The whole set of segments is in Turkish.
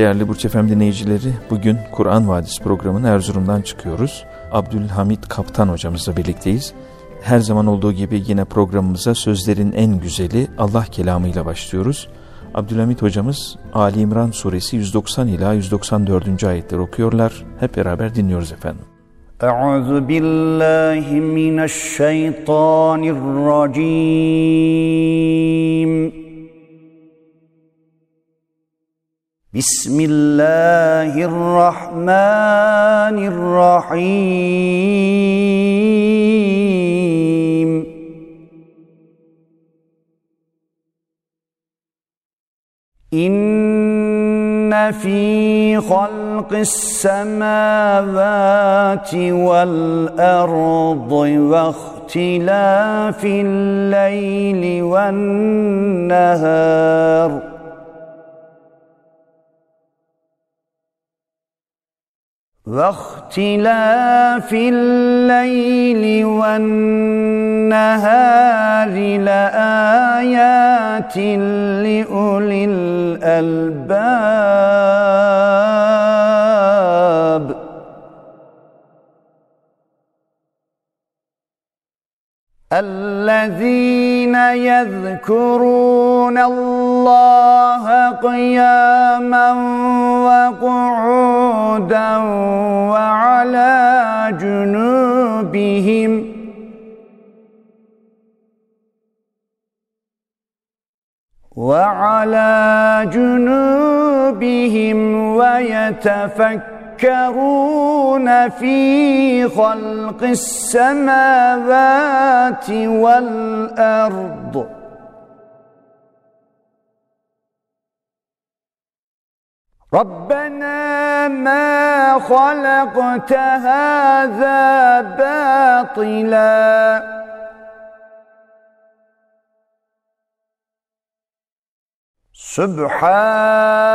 Değerli Burç Efem dinleyicileri, bugün Kur'an Vadisi programını Erzurum'dan çıkıyoruz. Abdülhamit Kaptan hocamızla birlikteyiz. Her zaman olduğu gibi yine programımıza sözlerin en güzeli Allah kelamıyla başlıyoruz. Abdülhamit hocamız Ali İmran suresi 190 ila 194. ayetleri okuyorlar. Hep beraber dinliyoruz efendim. Euzu billahi mineşşeytanirracim. بسم الله الرحمن الرحيم. إن في خلق السماوات والأرض واختلاف الليل والنهار. واختلاف الليل والنهار لآيات لأولي الألباب. الذين يذكرون الله قياما وقعودا وعلى جنوبهم وعلى جنوبهم ويتفكرون يتفكرون في خلق السماوات والأرض. ربنا ما خلقت هذا باطلاً. سبحانك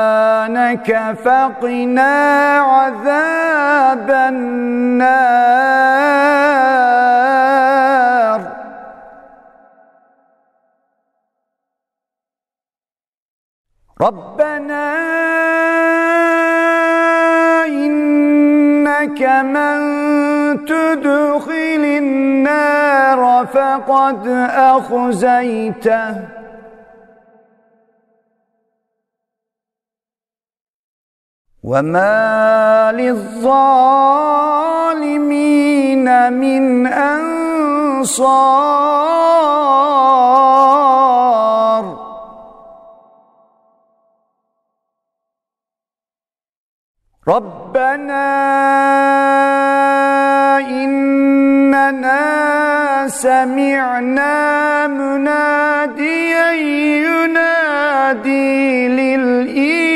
فقنا عذاب النار. ربنا إنك من تدخل النار فقد أخزيته. وما للظالمين من أنصار ربنا إننا سمعنا مناديا ينادي للإيمان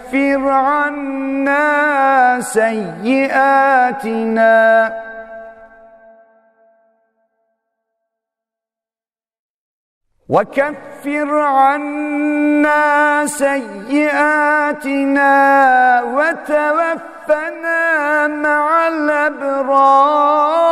عنا سيئاتنا. وكفر عنا سيئاتنا وتوفنا مع الأبرار.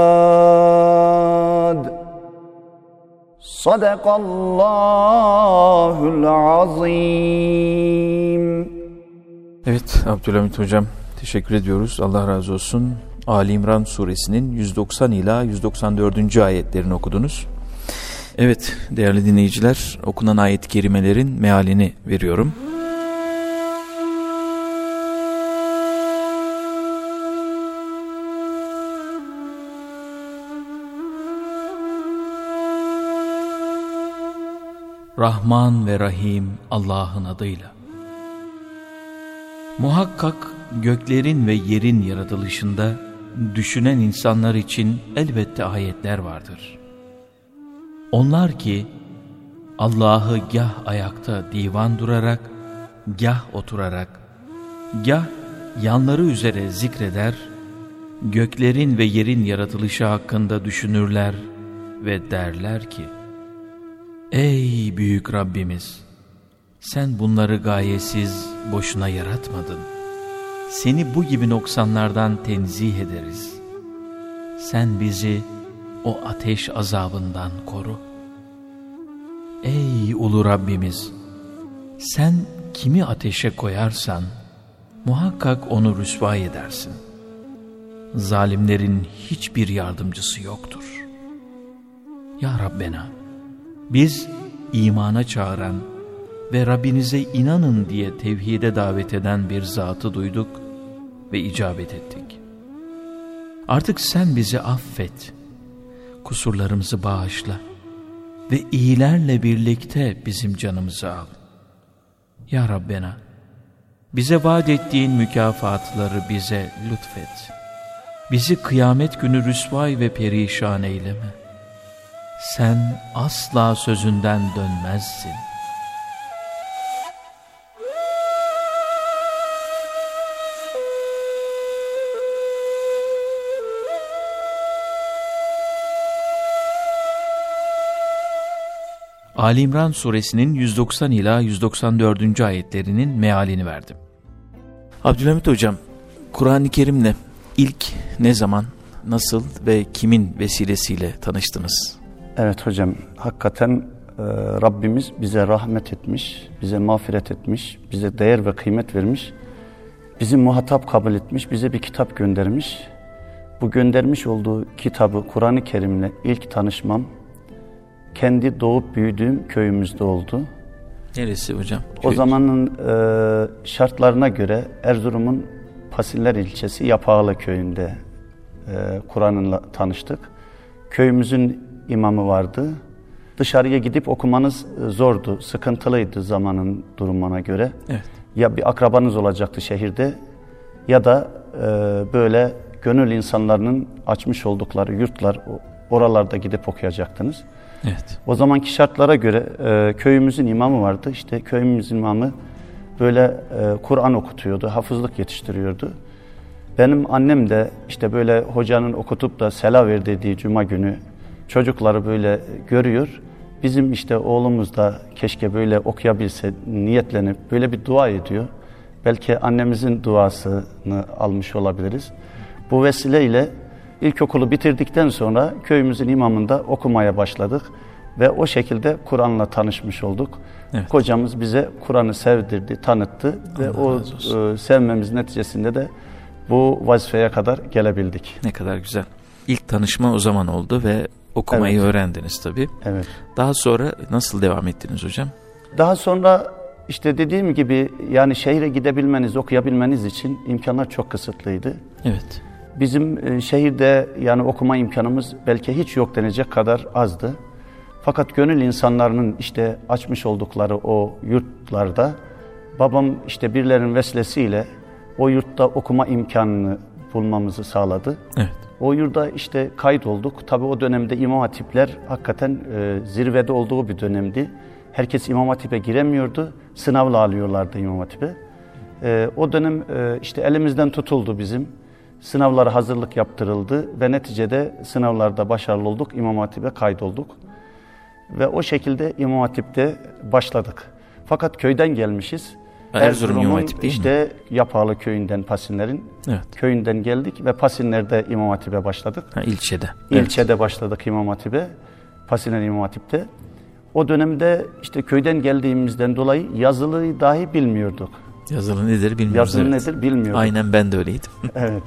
صدق الله العظيم Evet Abdülhamit Hocam teşekkür ediyoruz. Allah razı olsun. Ali İmran suresinin 190 ila 194. ayetlerini okudunuz. Evet değerli dinleyiciler okunan ayet-i kerimelerin mealini veriyorum. Rahman ve Rahim Allah'ın adıyla. Muhakkak göklerin ve yerin yaratılışında düşünen insanlar için elbette ayetler vardır. Onlar ki Allah'ı gah ayakta divan durarak, gah oturarak, gah yanları üzere zikreder, göklerin ve yerin yaratılışı hakkında düşünürler ve derler ki, Ey büyük Rabbimiz! Sen bunları gayesiz, boşuna yaratmadın. Seni bu gibi noksanlardan tenzih ederiz. Sen bizi o ateş azabından koru. Ey ulu Rabbimiz! Sen kimi ateşe koyarsan, muhakkak onu rüsva edersin. Zalimlerin hiçbir yardımcısı yoktur. Ya Rabbena! Biz imana çağıran ve Rabbinize inanın diye tevhide davet eden bir zatı duyduk ve icabet ettik. Artık sen bizi affet, kusurlarımızı bağışla ve iyilerle birlikte bizim canımızı al. Ya Rabbena, bize vaat ettiğin mükafatları bize lütfet. Bizi kıyamet günü rüsvay ve perişan eyleme sen asla sözünden dönmezsin. Ali İmran suresinin 190 ila 194. ayetlerinin mealini verdim. Abdülhamit hocam, Kur'an-ı Kerim'le ilk ne zaman, nasıl ve kimin vesilesiyle tanıştınız? Evet hocam hakikaten e, Rabbimiz bize rahmet etmiş, bize mağfiret etmiş, bize değer ve kıymet vermiş. Bizi muhatap kabul etmiş, bize bir kitap göndermiş. Bu göndermiş olduğu kitabı Kur'an-ı Kerim'le ilk tanışmam kendi doğup büyüdüğüm köyümüzde oldu. Neresi hocam? O Köy. zamanın e, şartlarına göre Erzurum'un Pasiller ilçesi Yapağlı köyünde e, Kur'an'la tanıştık. Köyümüzün imamı vardı. Dışarıya gidip okumanız e, zordu, sıkıntılıydı zamanın durumuna göre. Evet. Ya bir akrabanız olacaktı şehirde ya da e, böyle gönül insanlarının açmış oldukları yurtlar, oralarda gidip okuyacaktınız. Evet. O zamanki şartlara göre e, köyümüzün imamı vardı. İşte köyümüzün imamı böyle e, Kur'an okutuyordu, hafızlık yetiştiriyordu. Benim annem de işte böyle hocanın okutup da sela ver dediği cuma günü çocukları böyle görüyor. Bizim işte oğlumuz da keşke böyle okuyabilse niyetlenip böyle bir dua ediyor. Belki annemizin duasını almış olabiliriz. Bu vesileyle ilkokulu bitirdikten sonra köyümüzün imamında okumaya başladık. Ve o şekilde Kur'an'la tanışmış olduk. Evet. Kocamız bize Kur'an'ı sevdirdi, tanıttı Allah ve o e, sevmemiz neticesinde de bu vazifeye kadar gelebildik. Ne kadar güzel. İlk tanışma o zaman oldu ve okumayı evet. öğrendiniz tabii. Evet. Daha sonra nasıl devam ettiniz hocam? Daha sonra işte dediğim gibi yani şehre gidebilmeniz, okuyabilmeniz için imkanlar çok kısıtlıydı. Evet. Bizim e, şehirde yani okuma imkanımız belki hiç yok denecek kadar azdı. Fakat gönül insanlarının işte açmış oldukları o yurtlarda babam işte birilerinin vesilesiyle o yurtta okuma imkanını bulmamızı sağladı. Evet. O yurda işte kayıt olduk. Tabi o dönemde imam hatipler hakikaten e, zirvede olduğu bir dönemdi. Herkes imam hatipe giremiyordu. Sınavla alıyorlardı imam hatipe. E, o dönem e, işte elimizden tutuldu bizim. Sınavlara hazırlık yaptırıldı ve neticede sınavlarda başarılı olduk. İmam hatipe kaydolduk. Ve o şekilde imam hatipte başladık. Fakat köyden gelmişiz. Erzurum İmam Hatip değil işte mi? Yapalı köyünden Pasinler'in Evet. köyünden geldik ve Pasinler'de İmam Hatip'e başladık. Ha, ilçede. İlçede başladık İmam Hatip'e. Pasinler İmam Hatip'te. O dönemde işte köyden geldiğimizden dolayı yazılıyı dahi bilmiyorduk. Yazılı nedir bilmiyoruz. Yazılı evet. nedir bilmiyorduk. Aynen ben de öyleydim. Evet.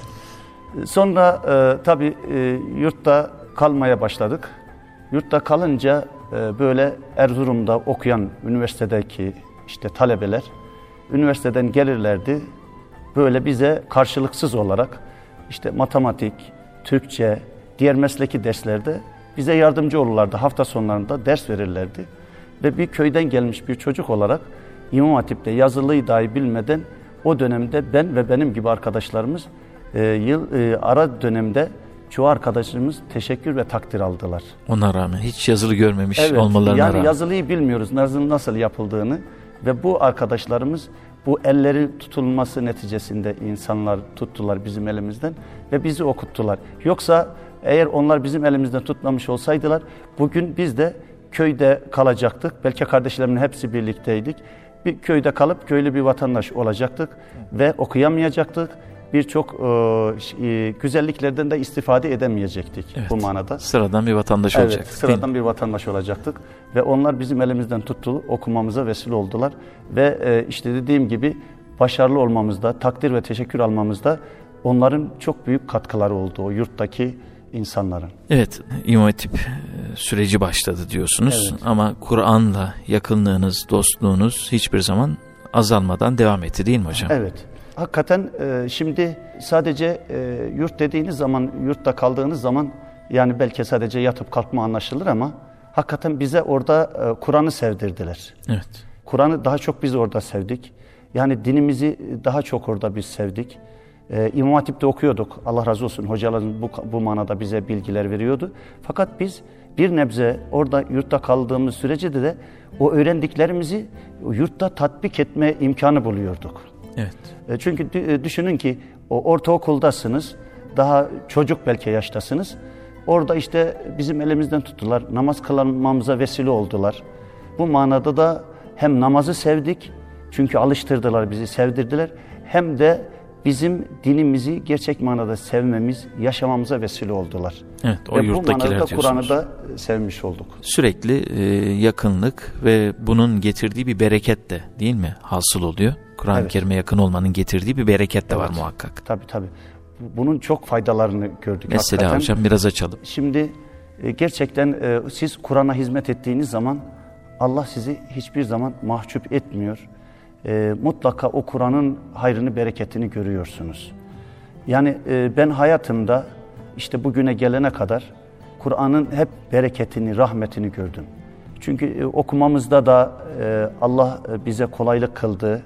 Sonra e, tabii e, yurtta kalmaya başladık. Yurtta kalınca e, böyle Erzurum'da okuyan üniversitedeki işte talebeler üniversiteden gelirlerdi. Böyle bize karşılıksız olarak işte matematik, Türkçe, diğer mesleki derslerde bize yardımcı olurlardı. Hafta sonlarında ders verirlerdi. Ve bir köyden gelmiş bir çocuk olarak İmam Hatip'te yazılıyı dahi bilmeden o dönemde ben ve benim gibi arkadaşlarımız e, yıl e, ara dönemde çoğu arkadaşlarımız teşekkür ve takdir aldılar. Ona rağmen hiç yazılı görmemiş Evet, olmalarına yani rağmen. yazılıyı bilmiyoruz nasıl nasıl yapıldığını ve bu arkadaşlarımız bu elleri tutulması neticesinde insanlar tuttular bizim elimizden ve bizi okuttular. Yoksa eğer onlar bizim elimizden tutmamış olsaydılar bugün biz de köyde kalacaktık. Belki kardeşlerimin hepsi birlikteydik. Bir köyde kalıp köylü bir vatandaş olacaktık ve okuyamayacaktık. Birçok e, e, güzelliklerden de istifade edemeyecektik Evet. bu manada. Sıradan bir vatandaş Evet, olacak. sıradan bir vatandaş olacaktık ve onlar bizim elimizden tuttu, okumamıza vesile oldular ve e, işte dediğim gibi başarılı olmamızda, takdir ve teşekkür almamızda onların çok büyük katkıları oldu o yurttaki insanların. Evet, İmam Hatip e, süreci başladı diyorsunuz Evet. ama Kur'an'la yakınlığınız, dostluğunuz hiçbir zaman azalmadan devam etti değil mi hocam? Evet. Hakikaten e, şimdi sadece e, yurt dediğiniz zaman, yurtta kaldığınız zaman yani belki sadece yatıp kalkma anlaşılır ama hakikaten bize orada e, Kur'an'ı sevdirdiler. Evet. Kur'an'ı daha çok biz orada sevdik. Yani dinimizi daha çok orada biz sevdik. Ee, İmam Hatip'te okuyorduk. Allah razı olsun hocaların bu, bu manada bize bilgiler veriyordu. Fakat biz bir nebze orada yurtta kaldığımız sürece de, de o öğrendiklerimizi yurtta tatbik etme imkanı buluyorduk. Evet. E, Çünkü e, düşünün ki o ortaokuldasınız, daha çocuk belki yaştasınız. Orada işte bizim elimizden tuttular, namaz kılmamıza vesile oldular. Bu manada da hem namazı sevdik, çünkü alıştırdılar bizi, sevdirdiler. Hem de bizim dinimizi gerçek manada sevmemiz, yaşamamıza vesile oldular. Evet, o Ve bu yurttakiler manada Kur'an'ı da sevmiş olduk. Sürekli e, yakınlık ve bunun getirdiği bir bereket de değil mi hasıl oluyor? Kur'an-ı Evet. Kerim'e yakın olmanın getirdiği bir bereket de var Evet. muhakkak. Tabii tabii. Bunun çok faydalarını gördük. Mesela hakikaten. hocam biraz açalım. Şimdi e, gerçekten e, siz Kur'an'a hizmet ettiğiniz zaman Allah sizi hiçbir zaman mahcup etmiyor. E, mutlaka o Kur'an'ın hayrını, bereketini görüyorsunuz. Yani ben hayatımda işte bugüne gelene kadar Kur'an'ın hep bereketini, rahmetini gördüm. Çünkü okumamızda da Allah bize kolaylık kıldı.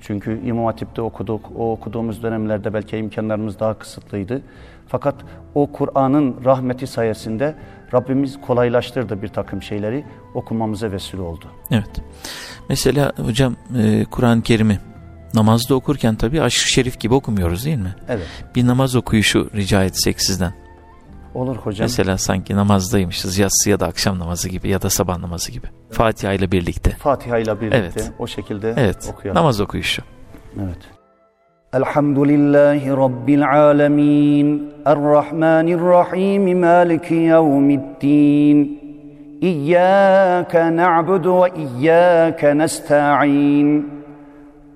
Çünkü İmam Hatip'te okuduk. O okuduğumuz dönemlerde belki imkanlarımız daha kısıtlıydı. Fakat o Kur'an'ın rahmeti sayesinde Rabbimiz kolaylaştırdı bir takım şeyleri okumamıza vesile oldu. Evet. Mesela hocam e, Kur'an-ı Kerim'i namazda okurken tabii aşk şerif gibi okumuyoruz değil mi? Evet. Bir namaz okuyuşu rica etsek sizden. Olur hocam. Mesela sanki namazdaymışız yatsı ya da akşam namazı gibi ya da sabah namazı gibi. Fatiha ile birlikte. Fatiha ile birlikte Evet. o şekilde Evet. okuyalım. Namaz okuyuşu. Evet. الحمد لله رب العالمين الرحمن الرحيم مالك يوم الدين إياك نعبد وإياك نستعين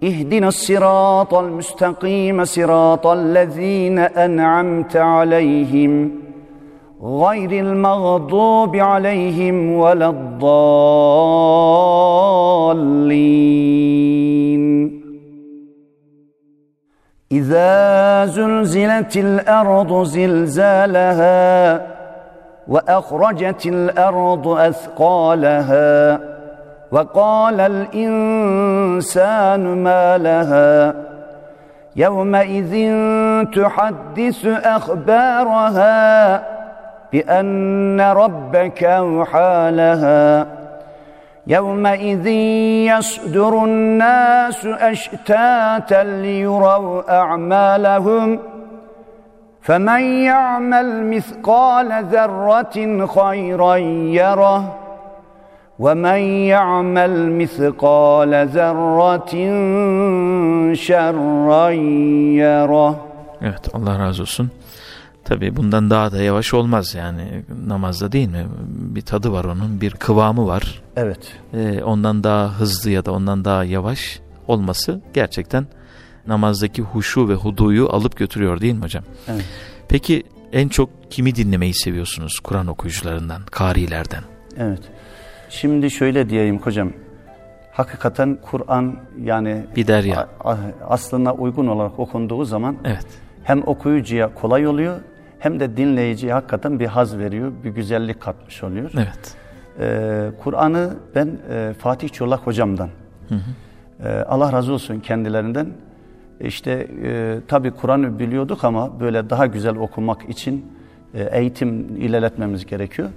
اهدنا الصراط المستقيم صراط الذين أنعمت عليهم غير المغضوب عليهم ولا الضالين. إذا زلزلت الأرض زلزالها وأخرجت الأرض أثقالها وقال الإنسان ما لها يومئذ تحدث أخبارها بأن ربك أوحى لها يومئذ يصدر الناس أشتاتا ليروا أعمالهم فمن يعمل مثقال ذرة خيرا يره ومن يعمل مثقال ذرة شرا يره Evet Allah razı olsun. Tabi bundan daha da yavaş olmaz yani namazda değil mi? Bir tadı var onun, bir kıvamı var. Evet. Ee, ondan daha hızlı ya da ondan daha yavaş olması gerçekten namazdaki huşu ve huduyu alıp götürüyor değil mi hocam? Evet. Peki en çok kimi dinlemeyi seviyorsunuz Kur'an okuyucularından, karilerden? Evet. Şimdi şöyle diyeyim hocam. Hakikaten Kur'an yani Bir derya. aslına uygun olarak okunduğu zaman Evet. hem okuyucuya kolay oluyor hem de dinleyiciye hakikaten bir haz veriyor, bir güzellik katmış oluyor. Evet. Ee, Kur'an'ı ben e, Fatih Çolak hocamdan, e, Allah razı olsun kendilerinden, işte e, tabi Kur'an'ı biliyorduk ama böyle daha güzel okumak için e, eğitim ilerletmemiz gerekiyor.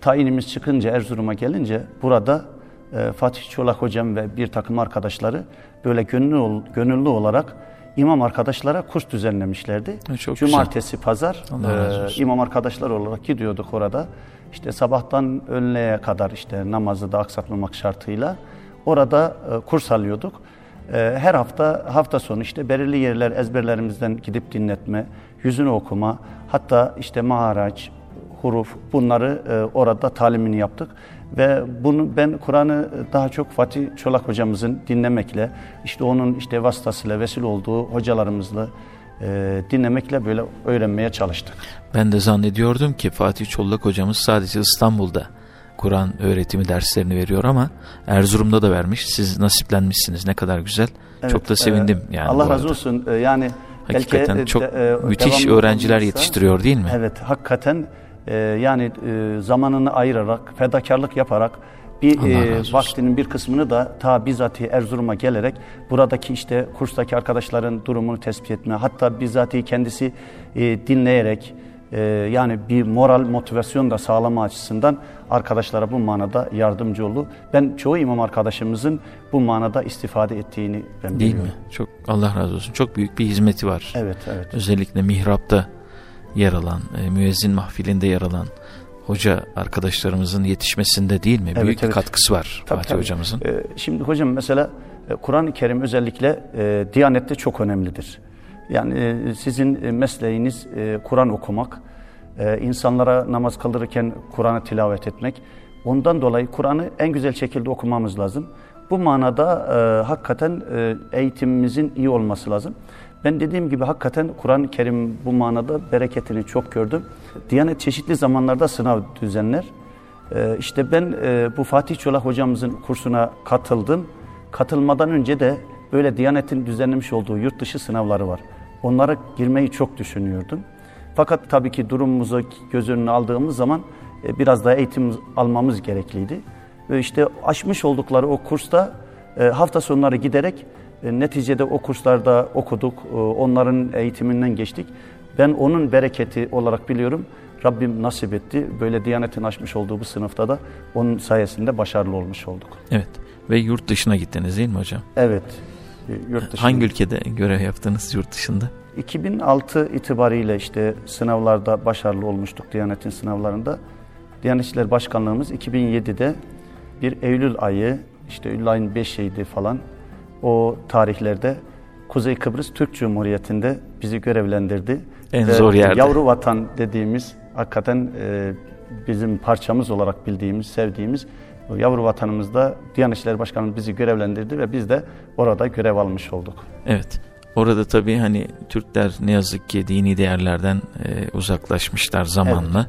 Tayinimiz çıkınca Erzurum'a gelince burada e, Fatih Çolak hocam ve bir takım arkadaşları böyle gönüllü, gönüllü olarak imam arkadaşlara kurs düzenlemişlerdi. Çok güzel. Cumartesi, pazar Allah razı e, imam arkadaşlar olarak gidiyorduk orada. İşte sabahtan öğleye kadar işte namazı da aksatmamak şartıyla orada e, kurs alıyorduk. E, her hafta hafta sonu işte belirli yerler ezberlerimizden gidip dinletme, yüzünü okuma, hatta işte maharaç, huruf bunları e, orada talimini yaptık. Ve bunu ben Kur'an'ı daha çok Fatih Çolak hocamızın dinlemekle, işte onun işte vasıtasıyla vesile olduğu hocalarımızla e, dinlemekle böyle öğrenmeye çalıştık. Ben de zannediyordum ki Fatih Çollak hocamız sadece İstanbul'da Kur'an öğretimi derslerini veriyor ama Erzurum'da da vermiş. Siz nasiplenmişsiniz ne kadar güzel. Çok Evet, da sevindim e, yani. Allah razı olsun. E, yani Hakikaten belki, çok e, de- e, müthiş öğrenciler olmazsa- yetiştiriyor değil mi? Evet, hakikaten e, yani e, zamanını ayırarak, fedakarlık yaparak bir e, vaktinin bir kısmını da ta bizzati Erzurum'a gelerek buradaki işte kurstaki arkadaşların durumunu tespit etme, hatta bizzati kendisi e, dinleyerek e, yani bir moral motivasyon da sağlama açısından arkadaşlara bu manada yardımcı oldu. Ben çoğu imam arkadaşımızın bu manada istifade ettiğini ben Değil biliyorum. mi? Çok Allah razı olsun. Çok büyük bir hizmeti var. Evet, evet. Özellikle mihrapta yer alan, e, müezzin mahfilinde yer alan hoca arkadaşlarımızın yetişmesinde değil mi? Evet, büyük evet. katkısı var Tabii, Fatih tabii. hocamızın. Ee, şimdi hocam mesela e, Kur'an-ı Kerim özellikle e, Diyanet'te çok önemlidir. Yani e, sizin e, mesleğiniz e, Kur'an okumak, e, insanlara namaz kıldırırken Kur'an'ı tilavet etmek. Ondan dolayı Kur'an'ı en güzel şekilde okumamız lazım. Bu manada e, hakikaten e, eğitimimizin iyi olması lazım. Ben dediğim gibi hakikaten Kur'an-ı Kerim bu manada bereketini çok gördüm. Diyanet çeşitli zamanlarda sınav düzenler. Ee, işte ben e, bu Fatih Çolak hocamızın kursuna katıldım. Katılmadan önce de böyle Diyanet'in düzenlemiş olduğu yurt dışı sınavları var. Onlara girmeyi çok düşünüyordum. Fakat tabii ki durumumuzu göz önüne aldığımız zaman e, biraz daha eğitim almamız gerekliydi. Ve işte aşmış oldukları o kursta e, hafta sonları giderek e, neticede o kurslarda okuduk, e, onların eğitiminden geçtik. Ben onun bereketi olarak biliyorum. Rabbim nasip etti. Böyle Diyanet'in açmış olduğu bu sınıfta da onun sayesinde başarılı olmuş olduk. Evet. Ve yurt dışına gittiniz değil mi hocam? Evet. e, Yurt dışında. Hangi ülkede görev yaptınız yurt dışında? 2006 itibariyle işte sınavlarda başarılı olmuştuk Diyanet'in sınavlarında. Diyanet İşleri Başkanlığımız 2007'de bir Eylül ayı işte Eylül ayın 5'iydi falan o tarihlerde Kuzey Kıbrıs Türk Cumhuriyeti'nde bizi görevlendirdi. En Ve zor yerde. Yavru vatan dediğimiz hakikaten e, bizim parçamız olarak bildiğimiz, sevdiğimiz yavru vatanımızda Diyanet İşleri Başkanımız bizi görevlendirdi ve biz de orada görev almış olduk. Evet. Orada tabii hani Türkler ne yazık ki dini değerlerden e, uzaklaşmışlar zamanla.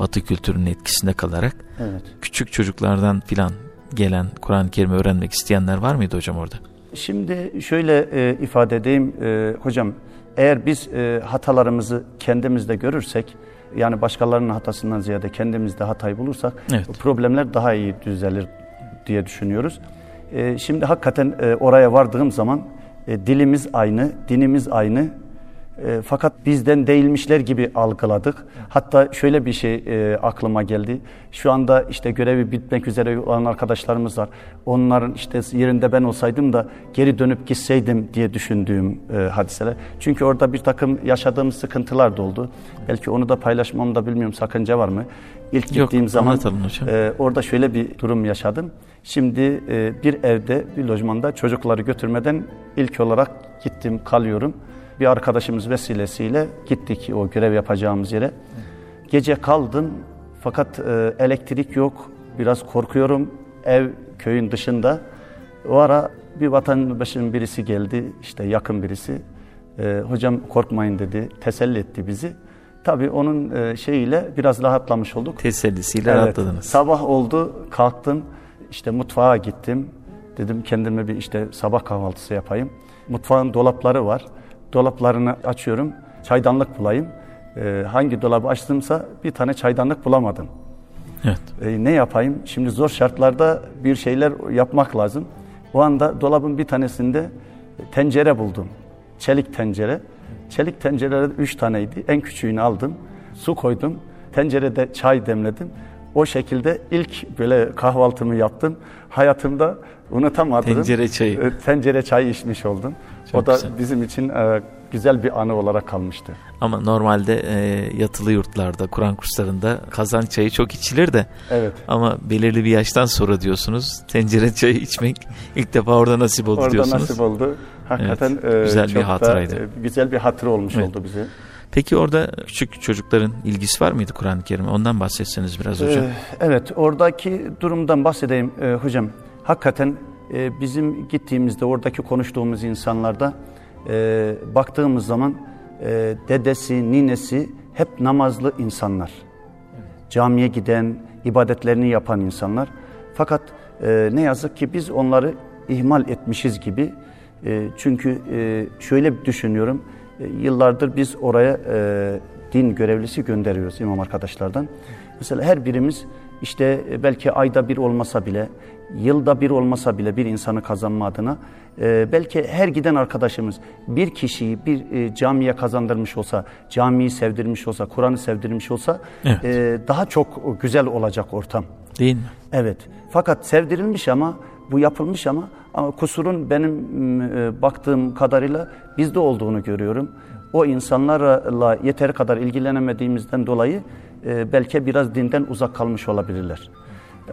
Batı kültürünün etkisinde kalarak. Evet. Küçük çocuklardan filan gelen Kur'an-ı Kerim'i öğrenmek isteyenler var mıydı hocam orada? Şimdi şöyle e, ifade edeyim e, hocam eğer biz e, hatalarımızı kendimizde görürsek, yani başkalarının hatasından ziyade kendimizde hatayı bulursak Evet. problemler daha iyi düzelir diye düşünüyoruz. E, şimdi hakikaten e, oraya vardığım zaman e, dilimiz aynı, dinimiz aynı. E, fakat bizden değilmişler gibi algıladık. Hatta şöyle bir şey e, aklıma geldi. Şu anda işte görevi bitmek üzere olan arkadaşlarımız var. Onların işte yerinde ben olsaydım da geri dönüp gitseydim diye düşündüğüm e, hadiseler. Çünkü orada bir takım yaşadığımız sıkıntılar da oldu. Belki onu da paylaşmamda bilmiyorum sakınca var mı? İlk Yok, gittiğim zaman e, orada şöyle bir durum yaşadım. Şimdi e, bir evde, bir lojmanda çocukları götürmeden ilk olarak gittim, kalıyorum. Bir arkadaşımız vesilesiyle gittik o görev yapacağımız yere. Gece kaldım fakat e, elektrik yok. Biraz korkuyorum. Ev köyün dışında. O ara bir vatandaşın birisi geldi, işte yakın birisi. E, hocam korkmayın dedi, teselli etti bizi. Tabii onun e, şeyiyle biraz rahatlamış olduk. Tesellisiyle Evet, rahatladınız. Sabah oldu, kalktım. işte mutfağa gittim. Dedim kendime bir işte sabah kahvaltısı yapayım. Mutfağın dolapları var. Dolaplarını açıyorum. Çaydanlık bulayım. Ee, hangi dolabı açtımsa bir tane çaydanlık bulamadım. Evet. Ee, ne yapayım? Şimdi zor şartlarda bir şeyler yapmak lazım. O anda dolabın bir tanesinde tencere buldum. Çelik tencere. Çelik tencereler üç taneydi. En küçüğünü aldım. Su koydum. Tencerede çay demledim. O şekilde ilk böyle kahvaltımı yaptım. Hayatımda unutamadığım Tencere çayı. e, tencere çayı içmiş oldum. Çok o da güzel. bizim için e, güzel bir anı olarak kalmıştı. Ama normalde e, yatılı yurtlarda, Kur'an kurslarında kazan çayı çok içilir de Evet. ama belirli bir yaştan sonra diyorsunuz tencere çayı içmek ilk defa orada nasip oldu Orada diyorsunuz. nasip oldu. Hakikaten Evet, güzel e, bir çok da, hatıraydı. e, güzel bir hatırı olmuş Evet. oldu bize. Peki orada küçük çocukların ilgisi var mıydı Kur'an-ı Kerim'e? Ondan bahsetseniz biraz hocam. Ee, evet, oradaki durumdan bahsedeyim e, hocam. Hakikaten e, bizim gittiğimizde oradaki konuştuğumuz insanlarda e, baktığımız zaman e, dedesi, ninesi hep namazlı insanlar. Camiye giden, ibadetlerini yapan insanlar. Fakat e, ne yazık ki biz onları ihmal etmişiz gibi. E, çünkü e, şöyle düşünüyorum, e, yıllardır biz oraya e, din görevlisi gönderiyoruz imam arkadaşlardan. Mesela her birimiz işte e, belki ayda bir olmasa bile, yılda bir olmasa bile bir insanı kazanma adına e, belki her giden arkadaşımız bir kişiyi bir e, camiye kazandırmış olsa, camiyi sevdirmiş olsa, Kur'an'ı sevdirmiş olsa Evet. e, daha çok güzel olacak ortam. Değil mi? Evet. Fakat sevdirilmiş ama bu yapılmış ama, ama kusurun benim e, baktığım kadarıyla bizde olduğunu görüyorum. O insanlarla yeteri kadar ilgilenemediğimizden dolayı e, belki biraz dinden uzak kalmış olabilirler.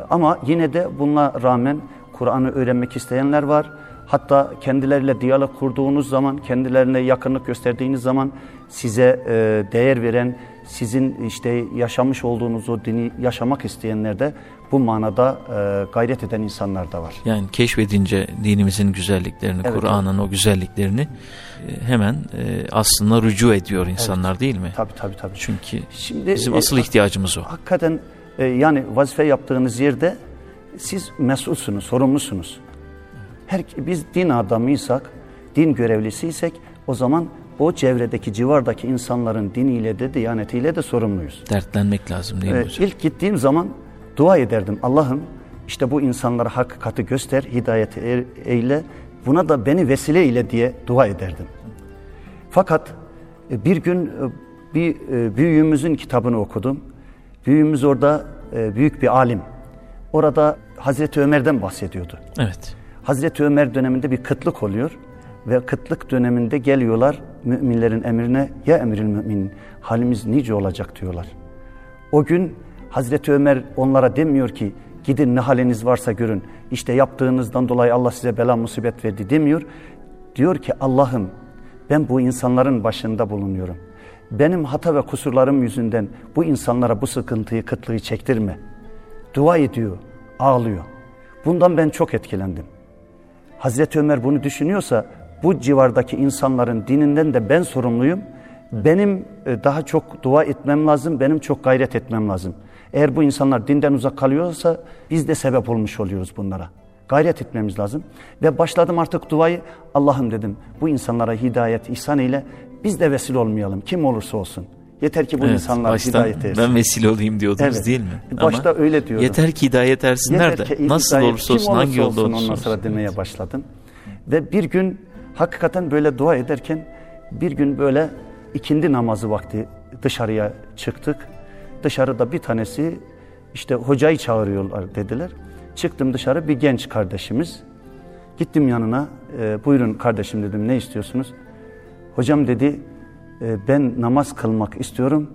Ama yine de buna rağmen Kur'an'ı öğrenmek isteyenler var. Hatta kendileriyle diyalog kurduğunuz zaman, kendilerine yakınlık gösterdiğiniz zaman size e, değer veren, sizin işte yaşamış olduğunuz o dini yaşamak isteyenler de bu manada e, gayret eden insanlar da var. Yani keşfedince dinimizin güzelliklerini, Evet, Kur'an'ın o güzelliklerini e, hemen e, aslında rücu ediyor insanlar değil mi? Tabii tabii tabii. Çünkü Şimdi bizim e, asıl ihtiyacımız o. Hakikaten e, yani vazife yaptığınız yerde siz mesulsunuz, sorumlusunuz. Her, biz din adamıysak, din görevlisiysek o zaman o çevredeki, civardaki insanların diniyle de, diyanetiyle de sorumluyuz. Dertlenmek lazım değil mi Ee, hocam? ilk gittiğim zaman dua ederdim. Allah'ım işte bu insanlara hakikati göster, hidayeti e- eyle, buna da beni vesile ile diye dua ederdim. Fakat e, bir gün e, bir büyüğümüzün kitabını okudum. Büyüğümüz orada büyük bir alim. Orada Hazreti Ömer'den bahsediyordu. Evet. Hazreti Ömer döneminde bir kıtlık oluyor ve kıtlık döneminde geliyorlar müminlerin emrine ya emiril müminin halimiz nice olacak diyorlar. O gün Hazreti Ömer onlara demiyor ki gidin ne haliniz varsa görün işte yaptığınızdan dolayı Allah size bela musibet verdi demiyor. Diyor ki Allah'ım ben bu insanların başında bulunuyorum. Benim hata ve kusurlarım yüzünden bu insanlara bu sıkıntıyı, kıtlığı çektirme. Dua ediyor, ağlıyor. Bundan ben çok etkilendim. Hazreti Ömer bunu düşünüyorsa bu civardaki insanların dininden de ben sorumluyum. Benim e, daha çok dua etmem lazım, benim çok gayret etmem lazım. Eğer bu insanlar dinden uzak kalıyorsa biz de sebep olmuş oluyoruz bunlara. Gayret etmemiz lazım. Ve başladım artık duayı Allah'ım dedim bu insanlara hidayet ihsan eyle biz de vesile olmayalım kim olursa olsun. Yeter ki bu Evet, insanlar hidayet etsin. ben vesile olayım diyordunuz Evet. değil mi? Başta öyle diyordum. Yeter ki hidayet ersinler Yeter de ki nasıl hidayet olursa olsun hangi yolda olsun ondan olsun. sonra demeye başladım. Ve bir gün hakikaten böyle dua ederken bir gün böyle ikindi namazı vakti dışarıya çıktık. Dışarıda bir tanesi işte hocayı çağırıyorlar dediler. Çıktım dışarı bir genç kardeşimiz. Gittim yanına e, buyurun kardeşim dedim ne istiyorsunuz? Hocam dedi e, ben namaz kılmak istiyorum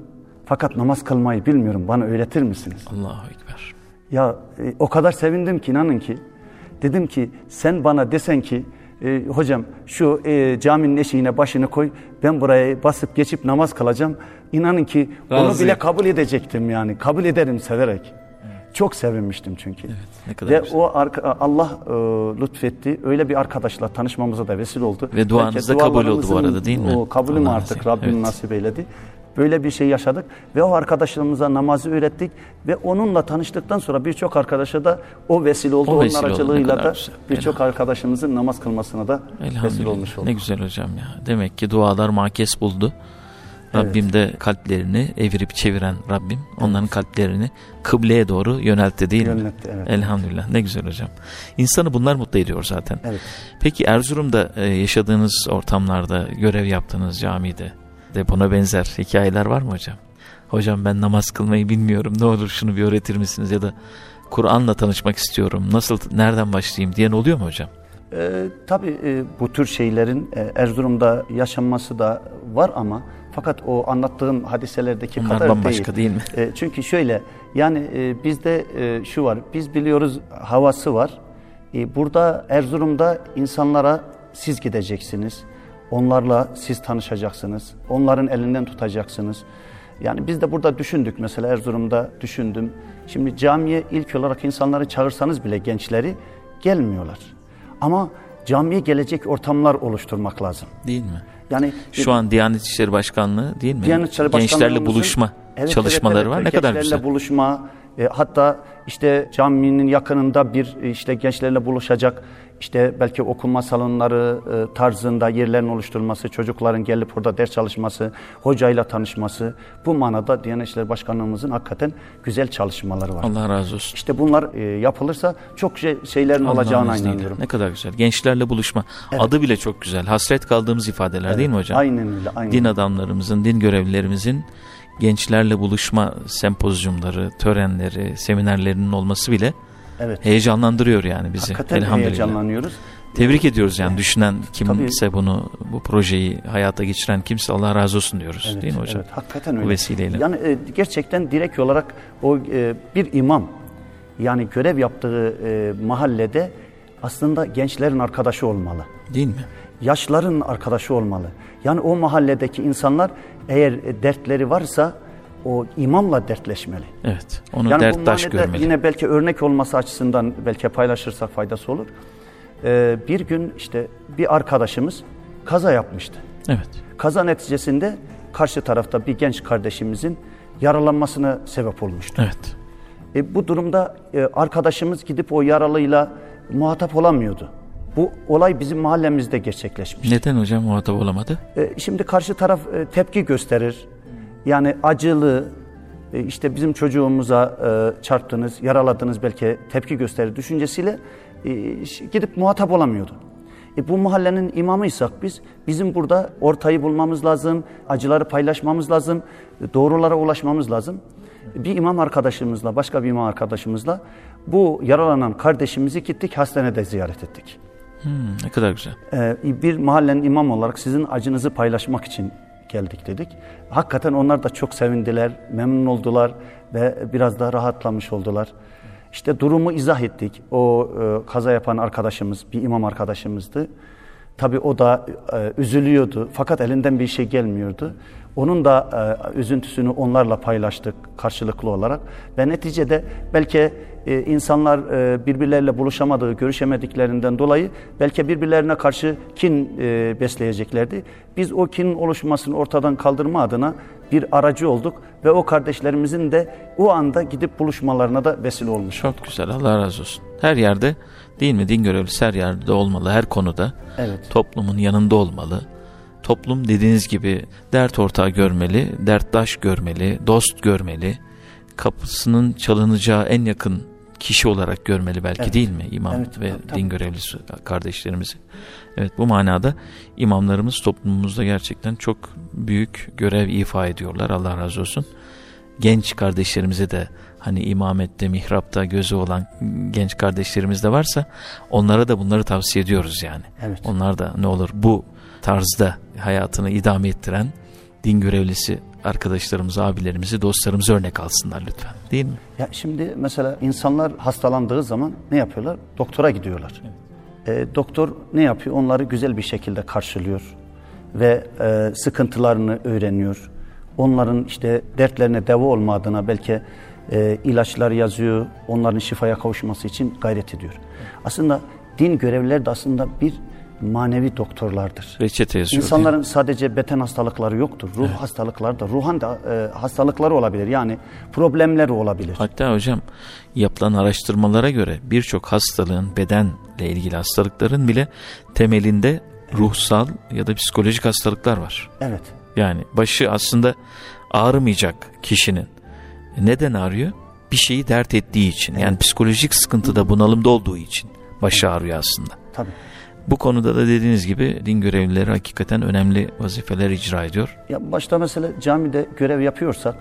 fakat namaz kılmayı bilmiyorum bana öğretir misiniz? Allahu Ekber. Ya e, o kadar sevindim ki inanın ki. Dedim ki sen bana desen ki e, hocam şu e, caminin eşiğine başını koy ben buraya basıp geçip namaz kılacağım. İnanın ki onu Razıyım. bile kabul edecektim yani kabul ederim severek. Çok sevinmiştim çünkü. ne kadar Ve güzel. o arka- Allah e, lütfetti. Öyle bir arkadaşla tanışmamıza da vesile oldu. Ve duanız da kabul oldu bu arada değil mi? O kabulü mü Allah artık nasip- Rabbim evet. nasip eyledi. Böyle bir şey yaşadık ve o arkadaşlarımıza namazı öğrettik ve onunla tanıştıktan sonra birçok arkadaşa da o vesile oldu. O Onun vesile oldu, ne aracılığıyla da birçok arkadaşımızın namaz kılmasına da vesile olmuş oldu. Ne güzel hocam ya. Demek ki dualar makes buldu. Rabbim de kalplerini evirip çeviren Rabbim onların kalplerini kıbleye doğru yöneltti değil mi? Yöneltti, evet. Elhamdülillah ne güzel hocam. İnsanı bunlar mutlu ediyor zaten. Evet. Peki Erzurum'da e, yaşadığınız ortamlarda görev yaptığınız camide de buna benzer hikayeler var mı hocam? Hocam ben namaz kılmayı bilmiyorum ne olur şunu bir öğretir misiniz ya da Kur'an'la tanışmak istiyorum nasıl nereden başlayayım diyen oluyor mu hocam? Ee, tabii e, bu tür şeylerin e, Erzurum'da yaşanması da var ama fakat o anlattığım hadiselerdeki Onlar kadar bambaşka değil mi? E, çünkü şöyle yani e, bizde e, şu var biz biliyoruz havası var. E, burada Erzurum'da insanlara siz gideceksiniz. Onlarla siz tanışacaksınız. Onların elinden tutacaksınız. Yani biz de burada düşündük mesela Erzurum'da düşündüm. Şimdi camiye ilk olarak insanları çağırsanız bile gençleri gelmiyorlar. Ama camiye gelecek ortamlar oluşturmak lazım. Değil mi? Yani Şu an Diyanet İşleri Başkanlığı değil mi? Diyanet İşleri Gençlerle buluşma Evet, çalışmaları evet, evet, var. Ne kadar gençlerle güzel. buluşma e, hatta işte caminin yakınında bir e, işte gençlerle buluşacak işte belki okuma salonları e, tarzında yerlerin oluşturulması, çocukların gelip burada ders çalışması, hocayla tanışması bu manada Diyanet İşleri Başkanlığımızın hakikaten güzel çalışmaları var. Allah razı olsun. İşte bunlar e, yapılırsa çok şey, şeylerin Allah'ın olacağına inanıyorum. Ne kadar güzel. Gençlerle buluşma. Adı bile çok güzel. Hasret kaldığımız ifadeler değil mi hocam? Aynen öyle. Aynen. Din adamlarımızın, din görevlilerimizin gençlerle buluşma sempozyumları, törenleri, seminerlerinin olması bile Evet. heyecanlandırıyor yani bizi. Hakikaten heyecanlanıyoruz. Tebrik ediyoruz yani düşünen Tabii. kimse bunu, bu projeyi hayata geçiren kimse Allah razı olsun diyoruz Evet, değil mi hocam? Evet, hakikaten öyle. Bu vesileyle. Yani e, gerçekten direkt olarak o e, bir imam yani görev yaptığı e, mahallede aslında gençlerin arkadaşı olmalı. Değil mi? Yaşların arkadaşı olmalı. Yani o mahalledeki insanlar eğer dertleri varsa o imamla dertleşmeli. Evet. Onu yani derttaş görmeli. Yine belki örnek olması açısından belki paylaşırsak faydası olur. Ee, bir gün işte bir arkadaşımız kaza yapmıştı. Evet. Kaza neticesinde karşı tarafta bir genç kardeşimizin yaralanmasına sebep olmuştu. Evet. E, bu durumda e, arkadaşımız gidip o yaralıyla muhatap olamıyordu. Bu olay bizim mahallemizde gerçekleşmiş. Neden hocam muhatap olamadı? E, şimdi karşı taraf e, tepki gösterir. Yani acılı, e, işte bizim çocuğumuza e, çarptınız, yaraladınız belki tepki gösterir düşüncesiyle e, gidip muhatap olamıyordu. E, bu mahallenin imamıysak biz, bizim burada ortayı bulmamız lazım, acıları paylaşmamız lazım, doğrulara ulaşmamız lazım. Bir imam arkadaşımızla, başka bir imam arkadaşımızla bu yaralanan kardeşimizi gittik hastanede ziyaret ettik. Hmm, ne kadar güzel. Ee, bir mahallenin imam olarak sizin acınızı paylaşmak için geldik dedik. Hakikaten onlar da çok sevindiler, memnun oldular ve biraz daha rahatlamış oldular. İşte durumu izah ettik. O e, kaza yapan arkadaşımız, bir imam arkadaşımızdı. Tabii o da e, üzülüyordu fakat elinden bir şey gelmiyordu. Onun da e, üzüntüsünü onlarla paylaştık karşılıklı olarak. Ve neticede belki e, insanlar e, birbirleriyle buluşamadığı, görüşemediklerinden dolayı belki birbirlerine karşı kin e, besleyeceklerdi. Biz o kinin oluşmasını ortadan kaldırma adına bir aracı olduk ve o kardeşlerimizin de o anda gidip buluşmalarına da vesile olmuş. Çok güzel. Allah razı olsun. Her yerde değil mi? Din görevlisi her yerde olmalı. Her konuda. Evet. Toplumun yanında olmalı. Toplum dediğiniz gibi dert ortağı görmeli, derttaş görmeli, dost görmeli. Kapısının çalınacağı en yakın kişi olarak görmeli belki evet. değil mi imam evet, ve tabii, din görevlisi kardeşlerimizi. Evet bu manada imamlarımız toplumumuzda gerçekten çok büyük görev ifa ediyorlar. Allah razı olsun. Genç kardeşlerimize de hani imamette, mihrapta gözü olan genç kardeşlerimiz de varsa onlara da bunları tavsiye ediyoruz yani. Evet. Onlar da ne olur bu tarzda hayatını idame ettiren din görevlisi arkadaşlarımız, abilerimizi, dostlarımızı örnek alsınlar lütfen. Değil mi? Ya şimdi mesela insanlar hastalandığı zaman ne yapıyorlar? Doktora gidiyorlar. Evet. E, doktor ne yapıyor? Onları güzel bir şekilde karşılıyor ve e, sıkıntılarını öğreniyor. Onların işte dertlerine deva olma adına belki e, ilaçlar yazıyor. Onların şifaya kavuşması için gayret ediyor. Aslında din görevlileri de aslında bir manevi doktorlardır. Reçete yazıyor. İnsanların sadece beten hastalıkları yoktur. Ruh evet. hastalıkları da, ruhan da e, hastalıkları olabilir. Yani problemleri olabilir. Hatta hocam yapılan araştırmalara göre birçok hastalığın bedenle ilgili hastalıkların bile temelinde ruhsal ya da psikolojik hastalıklar var. Evet. Yani başı aslında ağrımayacak kişinin. Neden ağrıyor? Bir şeyi dert ettiği için. Yani psikolojik sıkıntıda bunalımda olduğu için başı ağrıyor aslında. Tabii. Bu konuda da dediğiniz gibi din görevlileri hakikaten önemli vazifeler icra ediyor. Ya başta mesela camide görev yapıyorsak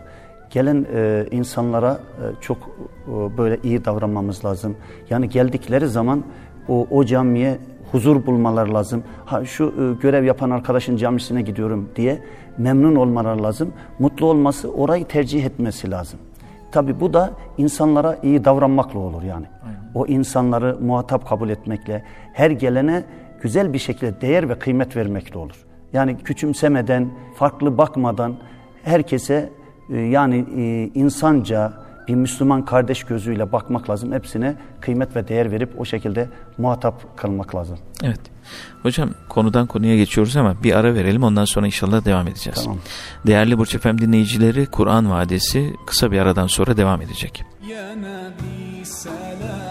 gelen e, insanlara e, çok e, böyle iyi davranmamız lazım. Yani geldikleri zaman o, o camiye huzur bulmalar lazım. Ha şu e, görev yapan arkadaşın camisine gidiyorum diye memnun olmalar lazım. Mutlu olması, orayı tercih etmesi lazım. Tabi bu da insanlara iyi davranmakla olur yani. Aynen. O insanları muhatap kabul etmekle, her gelene güzel bir şekilde değer ve kıymet vermekle olur. Yani küçümsemeden, farklı bakmadan herkese e, yani e, insanca bir Müslüman kardeş gözüyle bakmak lazım. Hepsine kıymet ve değer verip o şekilde muhatap kalmak lazım. Evet. Hocam konudan konuya geçiyoruz ama bir ara verelim ondan sonra inşallah devam edeceğiz. Tamam. Değerli Burç Efem dinleyicileri Kur'an Vadisi kısa bir aradan sonra devam edecek. Ya Nabi selam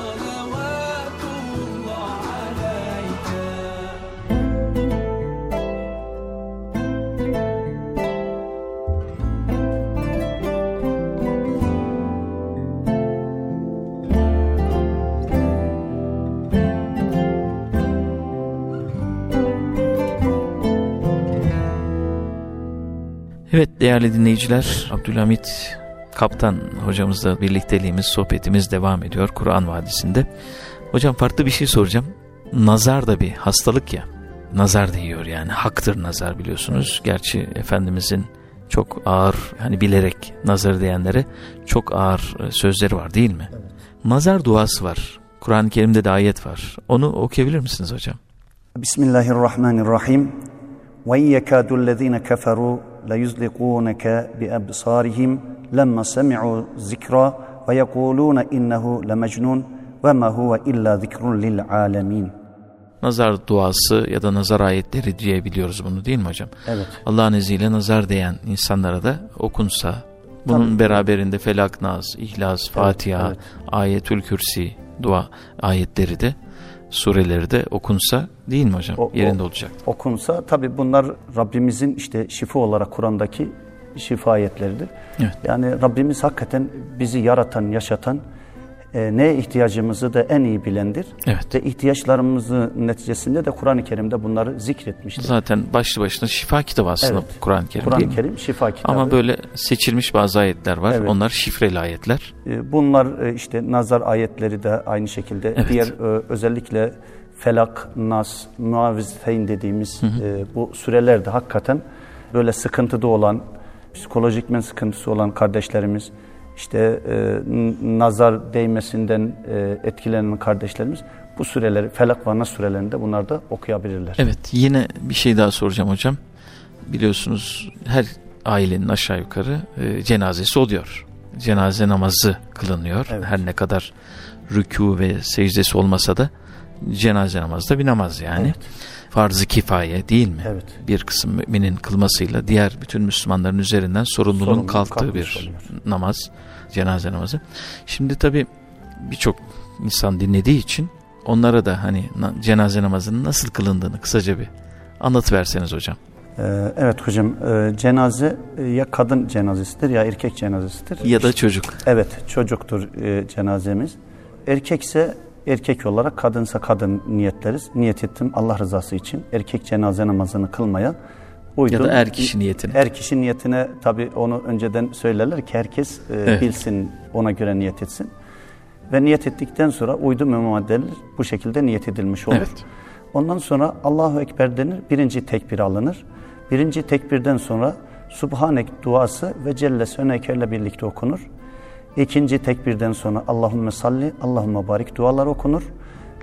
Evet değerli dinleyiciler Abdülhamit Kaptan hocamızla birlikteliğimiz, sohbetimiz devam ediyor Kur'an Vadisi'nde. Hocam farklı bir şey soracağım. Nazar da bir hastalık ya. Nazar değiyor yani. Haktır nazar biliyorsunuz. Gerçi Efendimizin çok ağır hani bilerek nazar diyenlere çok ağır e, sözleri var değil mi? Evet. Nazar duası var. Kur'an-ı Kerim'de de ayet var. Onu okuyabilir misiniz hocam? Bismillahirrahmanirrahim. Ve yekadu lezine keferu ليزلقونك بأبصارهم لما سمعوا ذكرى ويقولون إنه لمجنون وما هو إلا ذكر للعالمين Nazar duası ya da nazar ayetleri diyebiliyoruz bunu değil mi hocam? Evet. Allah'ın izniyle nazar değen insanlara da okunsa, bunun Tabii. beraberinde Felak, Naz, İhlas, Fatiha, evet, evet. Ayetül Kürsi dua ayetleri de sureleri de okunsa değil mi hocam? O, Yerinde olacak. Okunsa tabi bunlar Rabbimizin işte şifa olarak Kur'an'daki şifa ayetleridir. Evet. Yani Rabbimiz hakikaten bizi yaratan, yaşatan, e, neye ihtiyacımızı da en iyi bilendir. Evet. Ve ihtiyaçlarımızın neticesinde de Kur'an-ı Kerim'de bunları zikretmiştir. Zaten başlı başına şifa kitabı aslında evet. Kur'an-ı Kerim Kur'an-ı Kerim şifa kitabı. Ama böyle seçilmiş bazı ayetler var. Evet. Onlar şifreli ayetler. E, bunlar e, işte nazar ayetleri de aynı şekilde. Evet. Diğer e, özellikle Felak, Nas, Muavizteyn dediğimiz hı hı. bu süreler de hakikaten böyle sıkıntıda olan, psikolojikmen sıkıntısı olan kardeşlerimiz, işte e, nazar değmesinden e, etkilenen kardeşlerimiz bu süreleri Felak ve Nas sürelerinde bunlar da okuyabilirler. Evet yine bir şey daha soracağım hocam. biliyorsunuz her ailenin aşağı yukarı e, cenazesi oluyor. Cenaze namazı kılınıyor. Evet. Her ne kadar rükû ve secdesi olmasa da cenaze namazı da bir namaz yani. Evet. Farz-ı kifaye değil mi? Evet. Bir kısım müminin kılmasıyla diğer bütün Müslümanların üzerinden sorumluluğun Sorumluluk kalktığı bir oluyor. namaz, cenaze namazı. Şimdi tabi birçok insan dinlediği için onlara da hani na- cenaze namazının nasıl kılındığını kısaca bir anlatıverseniz hocam. Ee, evet hocam e, cenaze e, ya kadın cenazesidir ya erkek cenazesidir. Ya da çocuk. Evet çocuktur e, cenazemiz. Erkekse erkek olarak kadınsa kadın niyetleriz. Niyet ettim Allah rızası için erkek cenaze namazını kılmaya uydum. Ya da er kişi niyetine. Er kişi niyetine tabi onu önceden söylerler ki herkes e, Evet. bilsin ona göre niyet etsin. Ve niyet ettikten sonra uydum imam denir. Bu şekilde niyet edilmiş olur. Evet. Ondan sonra Allahu Ekber denir. Birinci tekbir alınır. Birinci tekbirden sonra Subhanek duası ve Celle Söneker'le birlikte okunur. İkinci tekbirden sonra Allahümme salli, Allahümme barik dualar okunur.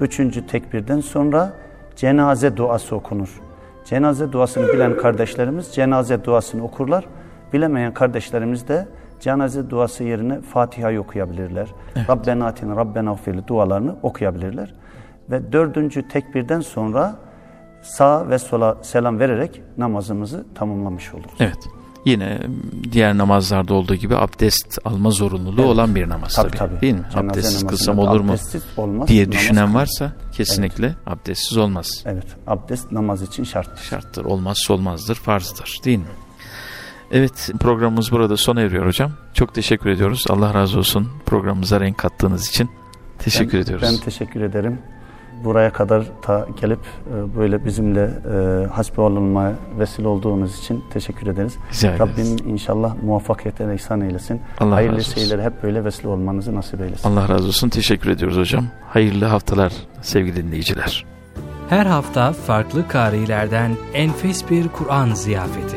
Üçüncü tekbirden sonra cenaze duası okunur. Cenaze duasını bilen kardeşlerimiz cenaze duasını okurlar. Bilemeyen kardeşlerimiz de cenaze duası yerine Fatiha'yı okuyabilirler. Rabbena atina, Rabbena ufirli dualarını okuyabilirler. Ve dördüncü tekbirden sonra sağa ve sola selam vererek namazımızı tamamlamış oluruz. Evet. Yine diğer namazlarda olduğu gibi abdest alma zorunluluğu Evet. olan bir namaz tabii. Tabii tabii. Değil mi? Cenaze Abdestsiz kılsam olur mu olmaz, diye düşünen varsa kesinlikle abdestsiz olmaz. Evet, abdest namaz için şart. Şarttır, olmazsa olmazdır, farzdır değil mi? Evet programımız burada sona eriyor hocam. Çok teşekkür ediyoruz. Allah razı olsun programımıza renk kattığınız için. Teşekkür ben, ediyoruz. Ben teşekkür ederim. Buraya kadar ta gelip e, böyle bizimle e, hasbi olunmaya vesile olduğunuz için teşekkür ederiz. Rica ederiz. Rabbim inşallah muvaffakiyetler ihsan eylesin. Allah Hayırlı razı olsun. şeylere hep böyle vesile olmanızı nasip eylesin. Allah razı olsun. Teşekkür ediyoruz hocam. Hayırlı haftalar sevgili dinleyiciler. Her hafta farklı karilerden enfes bir Kur'an ziyafeti.